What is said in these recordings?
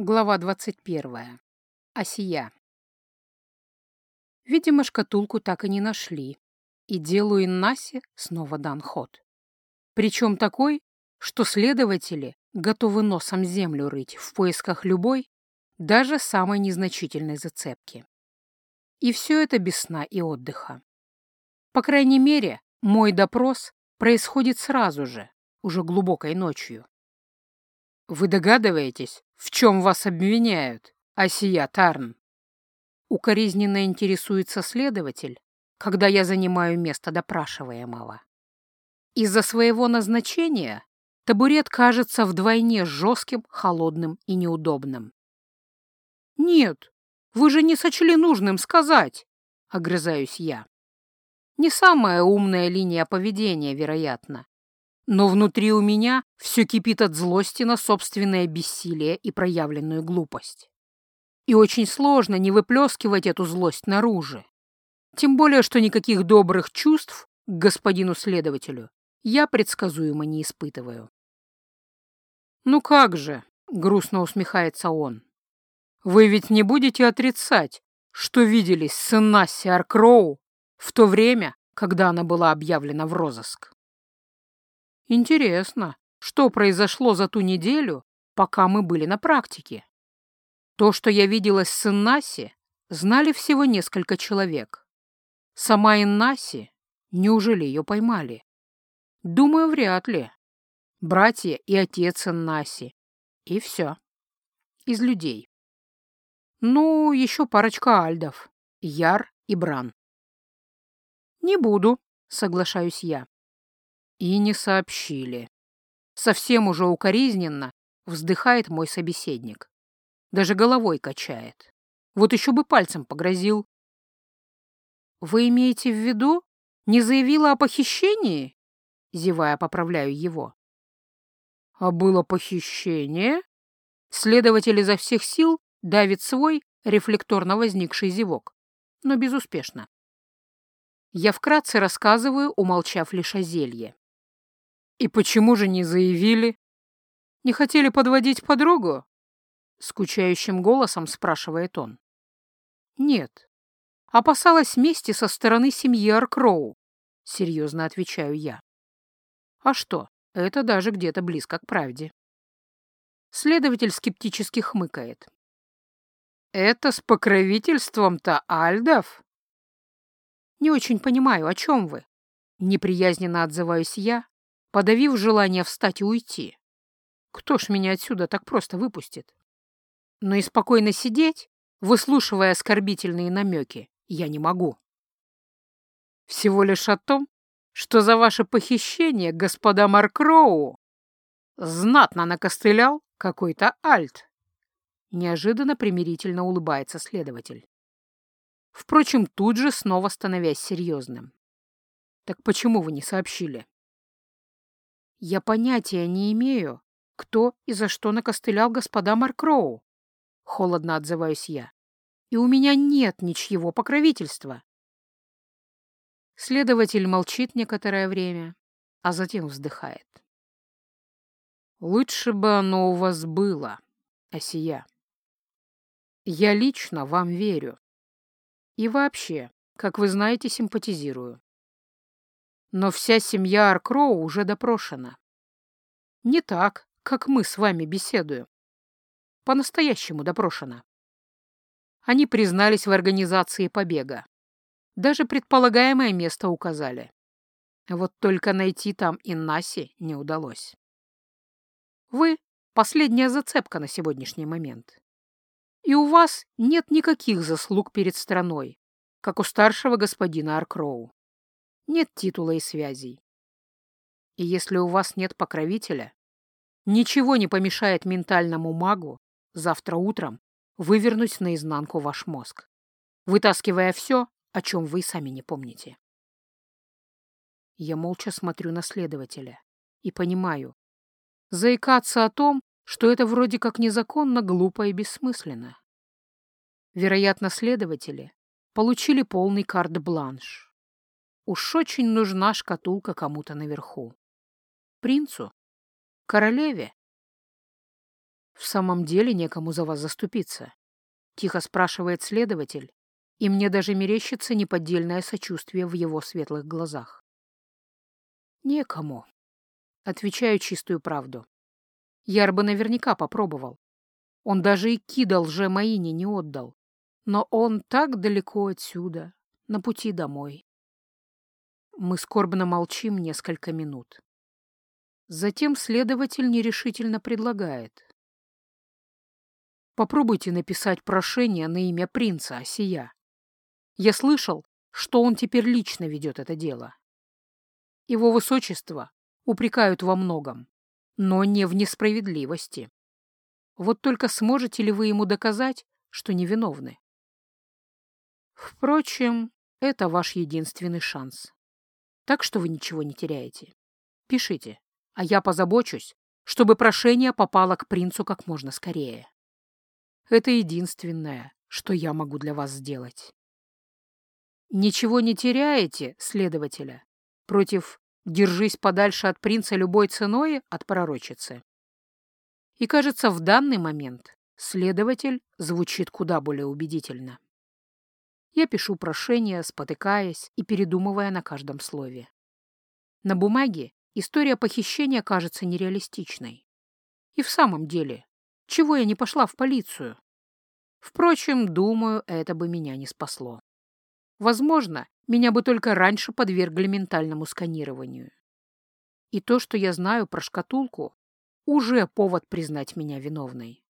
Глава 21. Осия. Видимо, шкатулку так и не нашли, и делу Иннасе снова дан ход. Причем такой, что следователи готовы носом землю рыть в поисках любой, даже самой незначительной зацепки. И все это без сна и отдыха. По крайней мере, мой допрос происходит сразу же, уже глубокой ночью. Вы догадываетесь, в чем вас обвиняют, Асия Тарн? Укоризненно интересуется следователь, когда я занимаю место допрашиваемого. Из-за своего назначения табурет кажется вдвойне жестким, холодным и неудобным. «Нет, вы же не сочли нужным сказать», — огрызаюсь я. Не самая умная линия поведения, вероятно, но внутри у меня все кипит от злости на собственное бессилие и проявленную глупость. И очень сложно не выплескивать эту злость наружу. Тем более, что никаких добрых чувств к господину следователю я предсказуемо не испытываю. «Ну как же», — грустно усмехается он, — «вы ведь не будете отрицать, что виделись с Иннасси Аркроу в то время, когда она была объявлена в розыск?» Интересно, что произошло за ту неделю, пока мы были на практике? То, что я виделась с Иннаси, знали всего несколько человек. Сама Иннаси, неужели ее поймали? Думаю, вряд ли. Братья и отец Иннаси. И все. Из людей. Ну, еще парочка альдов. Яр и Бран. «Не буду», — соглашаюсь я. И не сообщили. Совсем уже укоризненно вздыхает мой собеседник. Даже головой качает. Вот еще бы пальцем погрозил. «Вы имеете в виду, не заявила о похищении?» Зевая, поправляю его. «А было похищение?» Следователь изо всех сил давит свой рефлекторно возникший зевок, но безуспешно. Я вкратце рассказываю, умолчав лишь о зелье. «И почему же не заявили? Не хотели подводить подругу?» Скучающим голосом спрашивает он. «Нет. Опасалась мести со стороны семьи Аркроу», — серьезно отвечаю я. «А что, это даже где-то близко к правде». Следователь скептически хмыкает. «Это с покровительством-то Альдов?» «Не очень понимаю, о чем вы?» Неприязненно отзываюсь я, подавив желание встать и уйти. Кто ж меня отсюда так просто выпустит? Но и спокойно сидеть, выслушивая оскорбительные намеки, я не могу. Всего лишь о том, что за ваше похищение господа Маркроу знатно накостылял какой-то альт. Неожиданно примирительно улыбается следователь. Впрочем, тут же снова становясь серьезным. Так почему вы не сообщили? Я понятия не имею, кто и за что накостылял господа Маркроу. Холодно отзываюсь я. И у меня нет ничьего покровительства. Следователь молчит некоторое время, а затем вздыхает. Лучше бы оно у вас было, Осия. Я лично вам верю. И вообще, как вы знаете, симпатизирую. Но вся семья Аркроу уже допрошена. Не так, как мы с вами беседуем. По-настоящему допрошена. Они признались в организации побега. Даже предполагаемое место указали. Вот только найти там Иннаси не удалось. Вы — последняя зацепка на сегодняшний момент. И у вас нет никаких заслуг перед страной, как у старшего господина Аркроу нет титула и связей. И если у вас нет покровителя, ничего не помешает ментальному магу завтра утром вывернуть наизнанку ваш мозг, вытаскивая все, о чем вы сами не помните. Я молча смотрю на следователя и понимаю, заикаться о том, что это вроде как незаконно, глупо и бессмысленно. Вероятно, следователи получили полный карт-бланш Уж очень нужна шкатулка кому-то наверху. Принцу? Королеве? В самом деле некому за вас заступиться?» — тихо спрашивает следователь, и мне даже мерещится неподдельное сочувствие в его светлых глазах. «Некому», — отвечаю чистую правду. Яр бы наверняка попробовал. Он даже и кидал же Маине не отдал. Но он так далеко отсюда, на пути домой. Мы скорбно молчим несколько минут. Затем следователь нерешительно предлагает. Попробуйте написать прошение на имя принца Осия. Я слышал, что он теперь лично ведет это дело. Его высочество упрекают во многом, но не в несправедливости. Вот только сможете ли вы ему доказать, что невиновны? Впрочем, это ваш единственный шанс. Так что вы ничего не теряете. Пишите, а я позабочусь, чтобы прошение попало к принцу как можно скорее. Это единственное, что я могу для вас сделать. Ничего не теряете, следователя, против «держись подальше от принца любой ценой» от пророчицы. И, кажется, в данный момент следователь звучит куда более убедительно. Я пишу прошение, спотыкаясь и передумывая на каждом слове. На бумаге история похищения кажется нереалистичной. И в самом деле, чего я не пошла в полицию? Впрочем, думаю, это бы меня не спасло. Возможно, меня бы только раньше подвергли ментальному сканированию. И то, что я знаю про шкатулку, уже повод признать меня виновной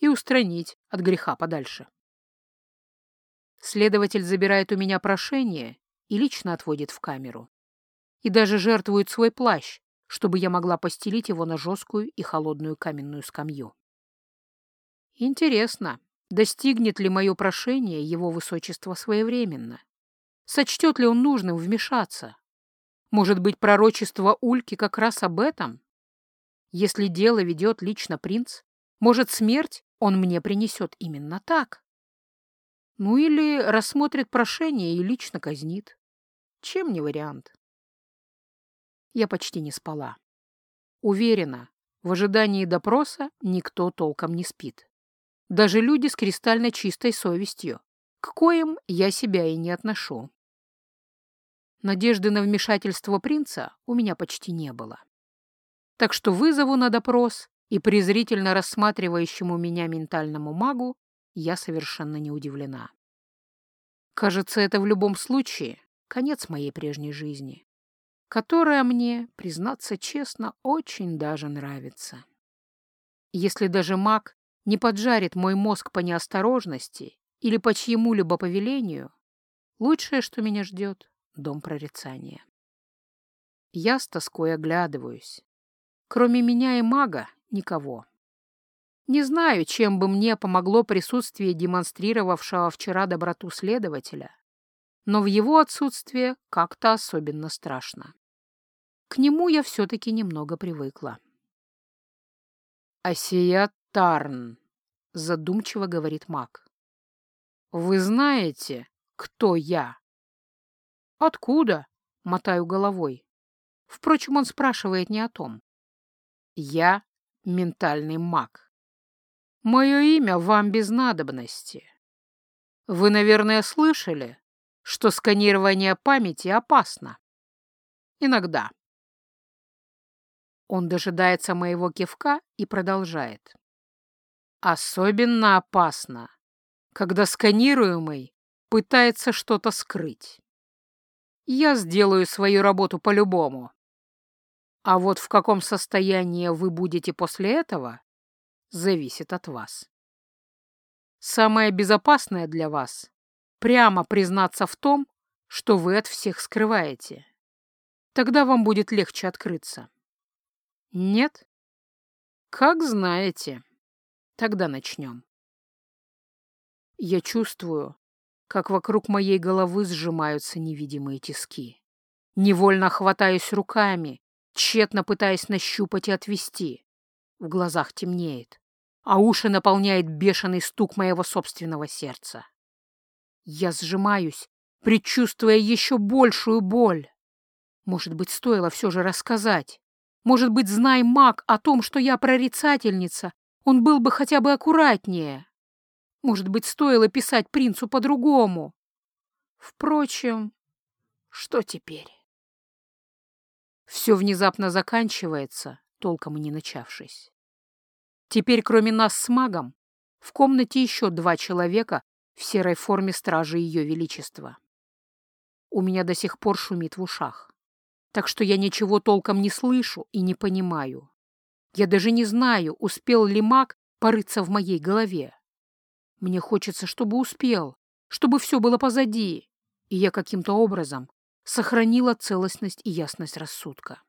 и устранить от греха подальше. Следователь забирает у меня прошение и лично отводит в камеру. И даже жертвует свой плащ, чтобы я могла постелить его на жесткую и холодную каменную скамью. Интересно, достигнет ли мое прошение его высочества своевременно? Сочтет ли он нужным вмешаться? Может быть, пророчество Ульки как раз об этом? Если дело ведет лично принц, может, смерть он мне принесет именно так? Ну или рассмотрит прошение и лично казнит. Чем не вариант? Я почти не спала. Уверена, в ожидании допроса никто толком не спит. Даже люди с кристально чистой совестью, к коим я себя и не отношу. Надежды на вмешательство принца у меня почти не было. Так что вызову на допрос и презрительно рассматривающему меня ментальному магу я совершенно не удивлена. Кажется, это в любом случае конец моей прежней жизни, которая мне, признаться честно, очень даже нравится. Если даже маг не поджарит мой мозг по неосторожности или по чьему-либо повелению, лучшее, что меня ждет — дом прорицания. Я с тоской оглядываюсь. Кроме меня и мага никого. Не знаю, чем бы мне помогло присутствие демонстрировавшего вчера доброту следователя, но в его отсутствие как-то особенно страшно. К нему я все-таки немного привыкла. «Асия Тарн», — задумчиво говорит маг. «Вы знаете, кто я?» «Откуда?» — мотаю головой. Впрочем, он спрашивает не о том. «Я ментальный маг». Мое имя вам без надобности. Вы, наверное, слышали, что сканирование памяти опасно. Иногда. Он дожидается моего кивка и продолжает. Особенно опасно, когда сканируемый пытается что-то скрыть. Я сделаю свою работу по-любому. А вот в каком состоянии вы будете после этого, зависит от вас. Самое безопасное для вас — прямо признаться в том, что вы от всех скрываете. Тогда вам будет легче открыться. Нет? Как знаете. Тогда начнем. Я чувствую, как вокруг моей головы сжимаются невидимые тиски. Невольно хватаюсь руками, тщетно пытаясь нащупать и отвести. В глазах темнеет а уши наполняет бешеный стук моего собственного сердца. Я сжимаюсь, предчувствуя еще большую боль. Может быть, стоило все же рассказать. Может быть, знай маг о том, что я прорицательница, он был бы хотя бы аккуратнее. Может быть, стоило писать принцу по-другому. Впрочем, что теперь? Все внезапно заканчивается, толком и не начавшись. Теперь, кроме нас с магом, в комнате еще два человека в серой форме стражи Ее Величества. У меня до сих пор шумит в ушах, так что я ничего толком не слышу и не понимаю. Я даже не знаю, успел ли маг порыться в моей голове. Мне хочется, чтобы успел, чтобы все было позади, и я каким-то образом сохранила целостность и ясность рассудка.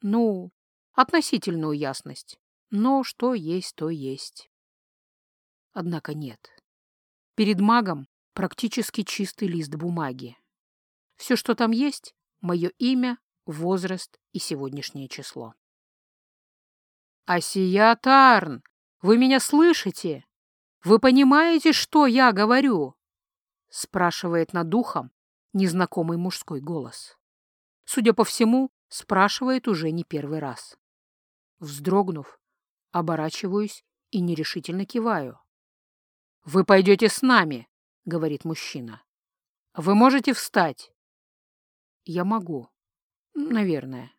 Ну, относительную ясность, но что есть, то есть. Однако нет. Перед магом практически чистый лист бумаги. Все, что там есть, мое имя, возраст и сегодняшнее число. «Асия Тарн, вы меня слышите? Вы понимаете, что я говорю?» спрашивает над духом незнакомый мужской голос. Судя по всему, спрашивает уже не первый раз. Вздрогнув, оборачиваюсь и нерешительно киваю. «Вы пойдете с нами», — говорит мужчина. «Вы можете встать?» «Я могу. Наверное.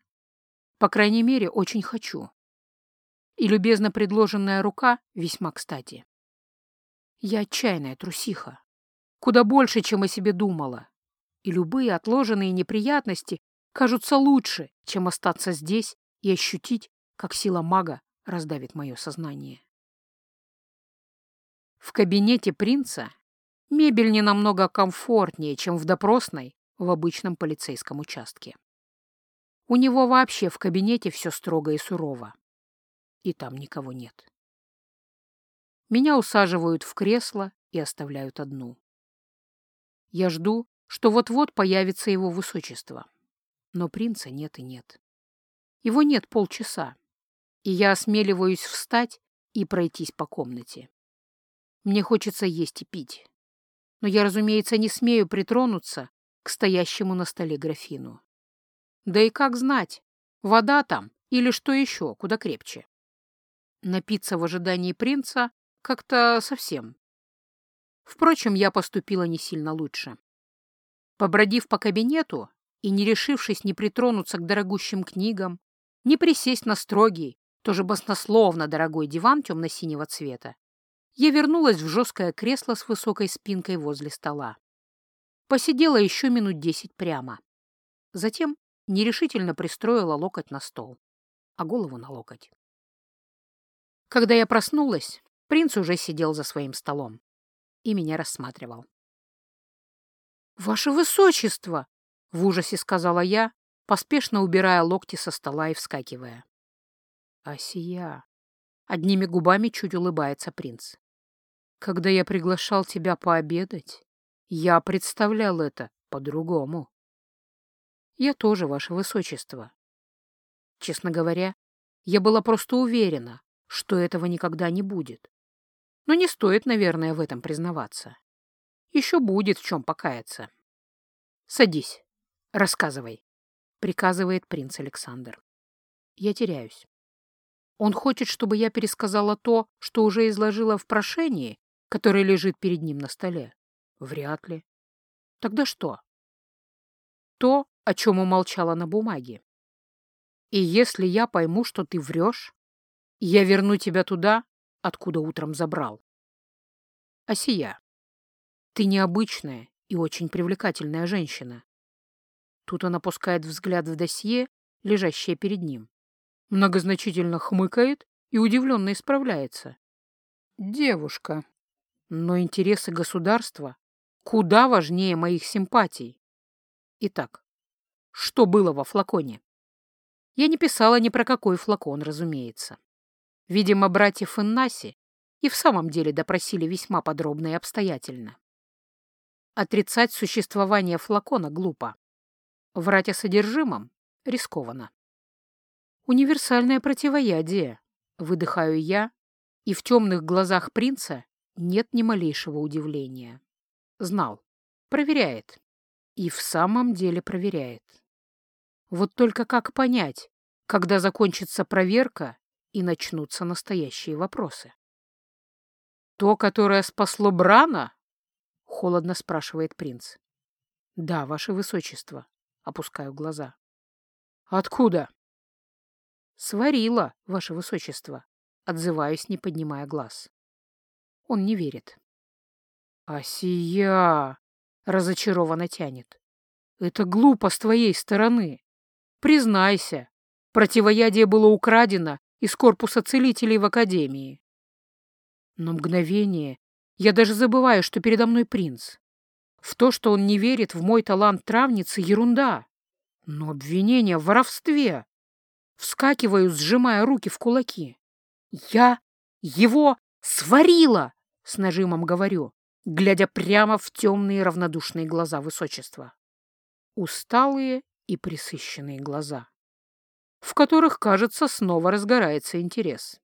По крайней мере, очень хочу. И любезно предложенная рука весьма кстати. Я отчаянная трусиха. Куда больше, чем о себе думала. И любые отложенные неприятности кажутся лучше, чем остаться здесь и ощутить, как сила мага раздавит мое сознание. В кабинете принца мебель не намного комфортнее, чем в допросной в обычном полицейском участке. У него вообще в кабинете все строго и сурово. И там никого нет. Меня усаживают в кресло и оставляют одну. Я жду, что вот-вот появится его высочество. Но принца нет и нет. Его нет полчаса, и я осмеливаюсь встать и пройтись по комнате. Мне хочется есть и пить. Но я, разумеется, не смею притронуться к стоящему на столе графину. Да и как знать, вода там или что еще, куда крепче. Напиться в ожидании принца как-то совсем. Впрочем, я поступила не сильно лучше. Побродив по кабинету и не решившись не притронуться к дорогущим книгам, не присесть на строгий, тоже баснословно дорогой диван темно-синего цвета, я вернулась в жесткое кресло с высокой спинкой возле стола. Посидела еще минут десять прямо. Затем нерешительно пристроила локоть на стол, а голову на локоть. Когда я проснулась, принц уже сидел за своим столом и меня рассматривал. «Ваше высочество!» — в ужасе сказала я, поспешно убирая локти со стола и вскакивая. «Асия!» — одними губами чуть улыбается принц. «Когда я приглашал тебя пообедать, я представлял это по-другому». «Я тоже, ваше высочество». Честно говоря, я была просто уверена, что этого никогда не будет. Но не стоит, наверное, в этом признаваться. Еще будет в чем покаяться. Садись, рассказывай, приказывает принц Александр. Я теряюсь. Он хочет, чтобы я пересказала то, что уже изложила в прошении, которое лежит перед ним на столе. Вряд ли. Тогда что? То, о чем умолчала на бумаге. И если я пойму, что ты врешь, я верну тебя туда, откуда утром забрал. Асия, ты необычная и очень привлекательная женщина. Тут он опускает взгляд в досье, лежащее перед ним. Многозначительно хмыкает и удивленно исправляется. Девушка. Но интересы государства куда важнее моих симпатий. Итак, что было во флаконе? Я не писала ни про какой флакон, разумеется. Видимо, братьев Иннаси и в самом деле допросили весьма подробно и обстоятельно. Отрицать существование флакона глупо. Врать о содержимом рискованно. Универсальное противоядие, выдыхаю я, и в темных глазах принца нет ни малейшего удивления. Знал. Проверяет. И в самом деле проверяет. Вот только как понять, когда закончится проверка и начнутся настоящие вопросы. «То, которое спасло Брана?» — холодно спрашивает принц. «Да, ваше высочество», — опускаю глаза. «Откуда?» «Сварила, ваше высочество», — отзываюсь, не поднимая глаз. Он не верит. «Асия!» — разочарованно тянет. «Это глупо с твоей стороны. Признайся, противоядие было украдено из корпуса целителей в Академии. На мгновение я даже забываю, что передо мной принц. В то, что он не верит в мой талант травницы, ерунда. Но обвинение в воровстве. Вскакиваю, сжимая руки в кулаки. Я его сварила, с нажимом говорю, глядя прямо в темные равнодушные глаза высочества. Усталые и присыщенные глаза, в которых, кажется, снова разгорается интерес.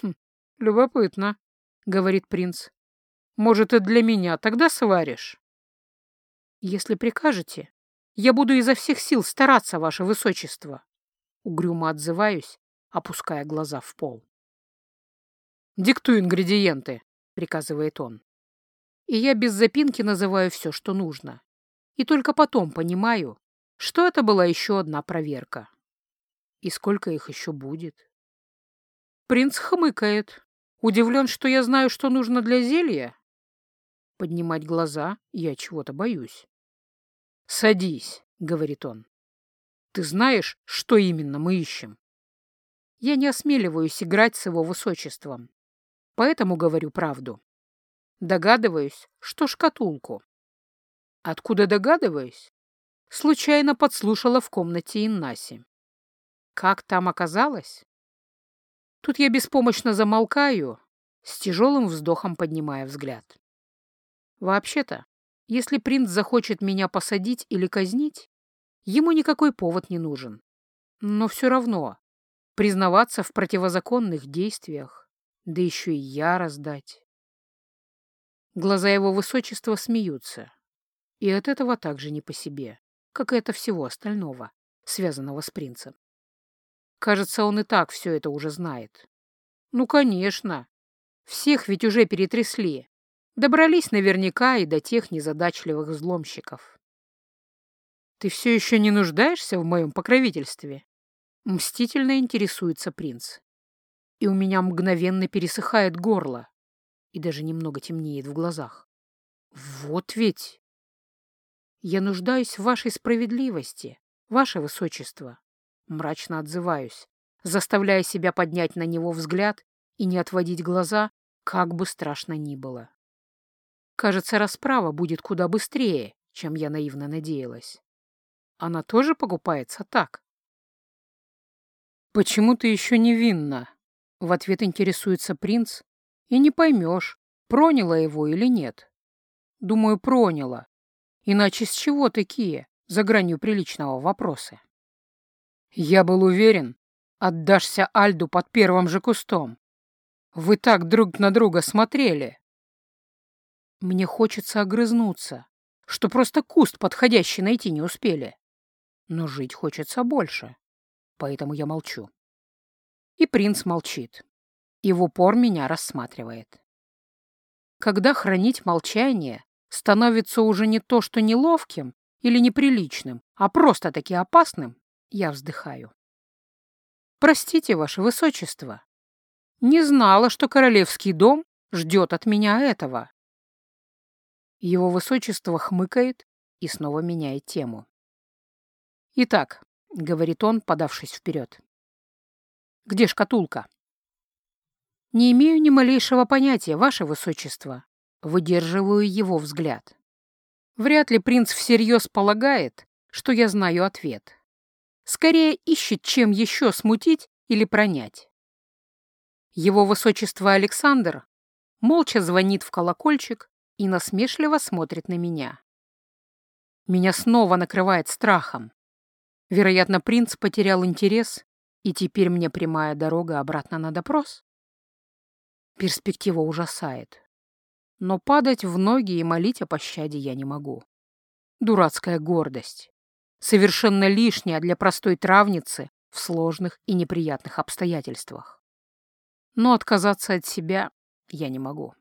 «Хм, любопытно», — говорит принц. «Может, и для меня тогда сваришь?» «Если прикажете, я буду изо всех сил стараться, ваше высочество», — угрюмо отзываюсь, опуская глаза в пол. «Диктуй ингредиенты», — приказывает он. И я без запинки называю все, что нужно. И только потом понимаю, что это была еще одна проверка. И сколько их еще будет? Принц хмыкает, удивлен, что я знаю, что нужно для зелья. Поднимать глаза я чего-то боюсь. «Садись», — говорит он. «Ты знаешь, что именно мы ищем?» Я не осмеливаюсь играть с его высочеством, поэтому говорю правду. Догадываюсь, что шкатулку. Откуда догадываюсь? Случайно подслушала в комнате Иннаси. Как там оказалось? Тут я беспомощно замолкаю, с тяжелым вздохом поднимая взгляд. Вообще-то, если принц захочет меня посадить или казнить, ему никакой повод не нужен. Но все равно признаваться в противозаконных действиях, да еще и я раздать. Глаза его высочества смеются, и от этого также не по себе как и это всего остального, связанного с принцем. Кажется, он и так все это уже знает. Ну, конечно. Всех ведь уже перетрясли. Добрались наверняка и до тех незадачливых взломщиков. Ты все еще не нуждаешься в моем покровительстве? Мстительно интересуется принц. И у меня мгновенно пересыхает горло и даже немного темнеет в глазах. Вот ведь «Я нуждаюсь в вашей справедливости, ваше высочество», — мрачно отзываюсь, заставляя себя поднять на него взгляд и не отводить глаза, как бы страшно ни было. Кажется, расправа будет куда быстрее, чем я наивно надеялась. Она тоже покупается так. «Почему ты еще невинна?» — в ответ интересуется принц, и не поймешь, проняла его или нет. Думаю, проняла, Иначе с чего такие, за гранью приличного вопросы? Я был уверен, отдашься Альду под первым же кустом. Вы так друг на друга смотрели. Мне хочется огрызнуться, что просто куст подходящий найти не успели. Но жить хочется больше, поэтому я молчу. И принц молчит, и в упор меня рассматривает. Когда хранить молчание становится уже не то, что неловким или неприличным, а просто-таки опасным, я вздыхаю. Простите, ваше высочество. Не знала, что королевский дом ждет от меня этого. Его высочество хмыкает и снова меняет тему. «Итак», — говорит он, подавшись вперед, — «где шкатулка?» «Не имею ни малейшего понятия, ваше высочество», Выдерживаю его взгляд. Вряд ли принц всерьез полагает, что я знаю ответ. Скорее ищет, чем еще смутить или пронять. Его высочество Александр молча звонит в колокольчик и насмешливо смотрит на меня. Меня снова накрывает страхом. Вероятно, принц потерял интерес, и теперь мне прямая дорога обратно на допрос. Перспектива ужасает но падать в ноги и молить о пощаде я не могу. Дурацкая гордость. Совершенно лишняя для простой травницы в сложных и неприятных обстоятельствах. Но отказаться от себя я не могу.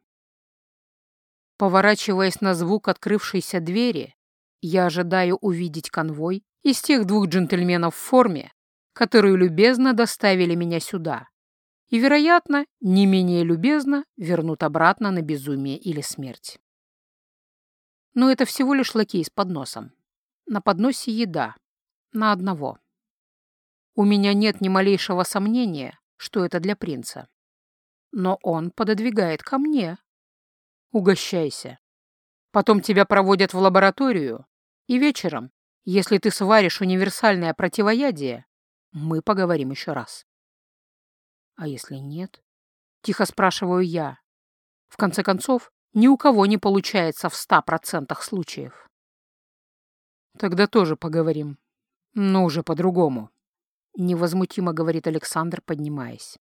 Поворачиваясь на звук открывшейся двери, я ожидаю увидеть конвой из тех двух джентльменов в форме, которые любезно доставили меня сюда, и, вероятно, не менее любезно вернут обратно на безумие или смерть. Но это всего лишь лакей с подносом. На подносе еда. На одного. У меня нет ни малейшего сомнения, что это для принца. Но он пододвигает ко мне. Угощайся. Потом тебя проводят в лабораторию, и вечером, если ты сваришь универсальное противоядие, мы поговорим еще раз. А если нет? Тихо спрашиваю я. В конце концов, ни у кого не получается в ста процентах случаев. Тогда тоже поговорим. Но уже по-другому. Невозмутимо говорит Александр, поднимаясь.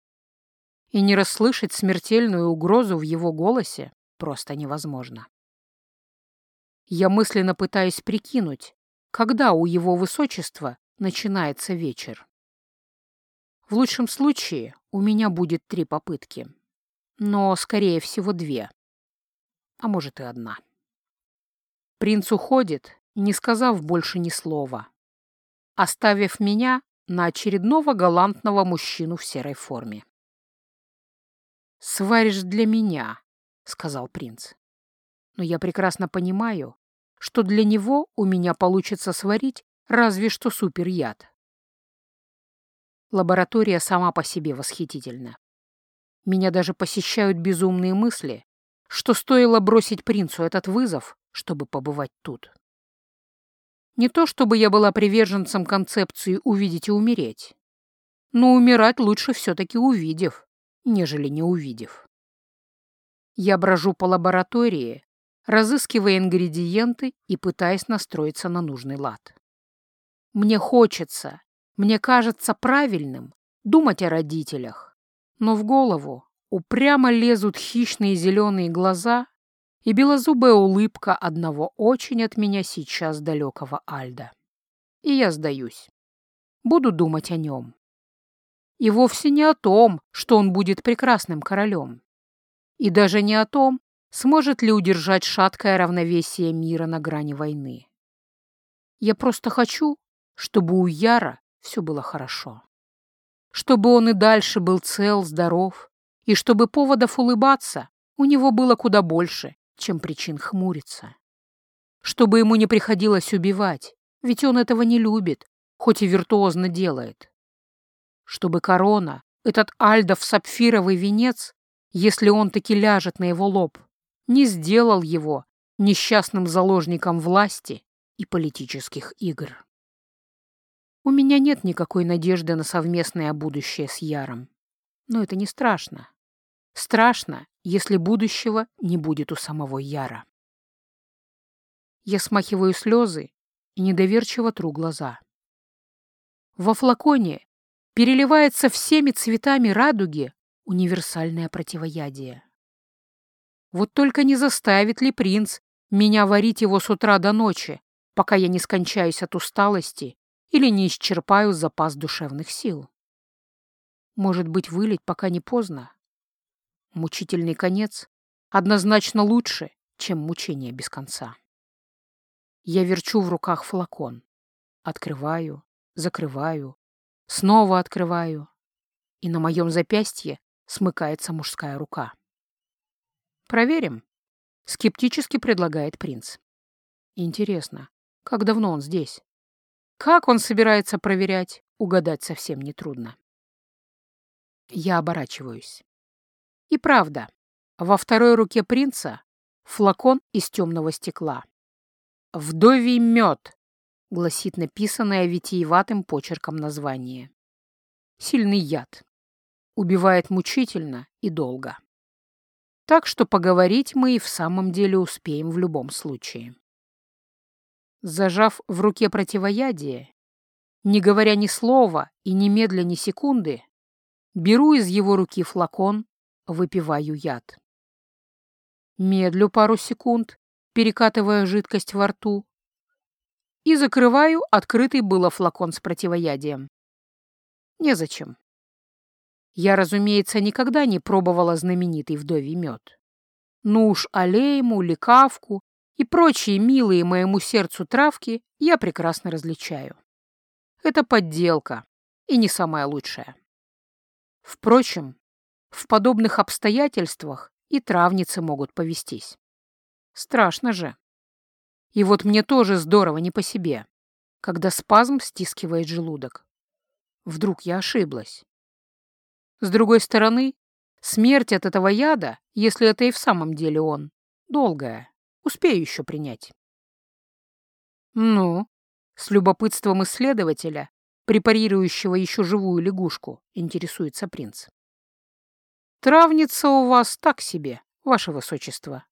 И не расслышать смертельную угрозу в его голосе просто невозможно. Я мысленно пытаюсь прикинуть, когда у его высочества начинается вечер. В лучшем случае у меня будет три попытки, но, скорее всего, две, а может и одна. Принц уходит, не сказав больше ни слова, оставив меня на очередного галантного мужчину в серой форме. «Сваришь для меня», — сказал принц. «Но я прекрасно понимаю, что для него у меня получится сварить разве что суперяд. Лаборатория сама по себе восхитительна. Меня даже посещают безумные мысли, что стоило бросить принцу этот вызов, чтобы побывать тут. Не то чтобы я была приверженцем концепции «увидеть и умереть», но умирать лучше все-таки увидев, нежели не увидев. Я брожу по лаборатории, разыскивая ингредиенты и пытаясь настроиться на нужный лад. Мне хочется, мне кажется правильным думать о родителях, но в голову упрямо лезут хищные зеленые глаза и белозубая улыбка одного очень от меня сейчас далекого Альда. И я сдаюсь. Буду думать о нем. И вовсе не о том, что он будет прекрасным королем. И даже не о том, сможет ли удержать шаткое равновесие мира на грани войны. Я просто хочу, чтобы у Яра все было хорошо. Чтобы он и дальше был цел, здоров, и чтобы поводов улыбаться у него было куда больше, чем причин хмуриться. Чтобы ему не приходилось убивать, ведь он этого не любит, хоть и виртуозно делает. Чтобы корона, этот Альдов сапфировый венец, если он таки ляжет на его лоб, не сделал его несчастным заложником власти и политических игр. У меня нет никакой надежды на совместное будущее с Яром. Но это не страшно. Страшно, если будущего не будет у самого Яра. Я смахиваю слезы и недоверчиво тру глаза. Во флаконе переливается всеми цветами радуги универсальное противоядие. Вот только не заставит ли принц меня варить его с утра до ночи, пока я не скончаюсь от усталости или не исчерпаю запас душевных сил. Может быть, вылить, пока не поздно? Мучительный конец однозначно лучше, чем мучение без конца. Я верчу в руках флакон. Открываю, закрываю, снова открываю. И на моем запястье смыкается мужская рука. «Проверим», — скептически предлагает принц. «Интересно, как давно он здесь?» Как он собирается проверять, угадать совсем нетрудно. Я оборачиваюсь. И правда, во второй руке принца флакон из темного стекла. «Вдовий мед», — гласит написанное витиеватым почерком название. Сильный яд. Убивает мучительно и долго. Так что поговорить мы и в самом деле успеем в любом случае. Зажав в руке противоядие, не говоря ни слова и немедля ни секунды, беру из его руки флакон, выпиваю яд. Медлю пару секунд, перекатывая жидкость во рту, и закрываю открытый было флакон с противоядием. Незачем. Я, разумеется, никогда не пробовала знаменитый вдовий мед. Ну уж алейму, лекавку и прочие милые моему сердцу травки я прекрасно различаю. Это подделка, и не самая лучшая. Впрочем, в подобных обстоятельствах и травницы могут повестись. Страшно же. И вот мне тоже здорово не по себе, когда спазм стискивает желудок. Вдруг я ошиблась. С другой стороны, смерть от этого яда, если это и в самом деле он, долгая. Успею еще принять. Ну, с любопытством исследователя, препарирующего еще живую лягушку, интересуется принц. Травница у вас так себе, ваше высочество.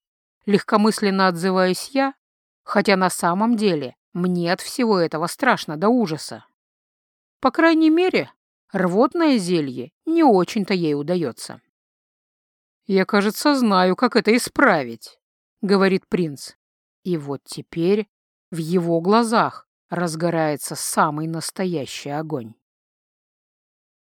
Легкомысленно отзываюсь я, хотя на самом деле мне от всего этого страшно до ужаса. По крайней мере, рвотное зелье не очень-то ей удается. «Я, кажется, знаю, как это исправить», — говорит принц. И вот теперь в его глазах разгорается самый настоящий огонь.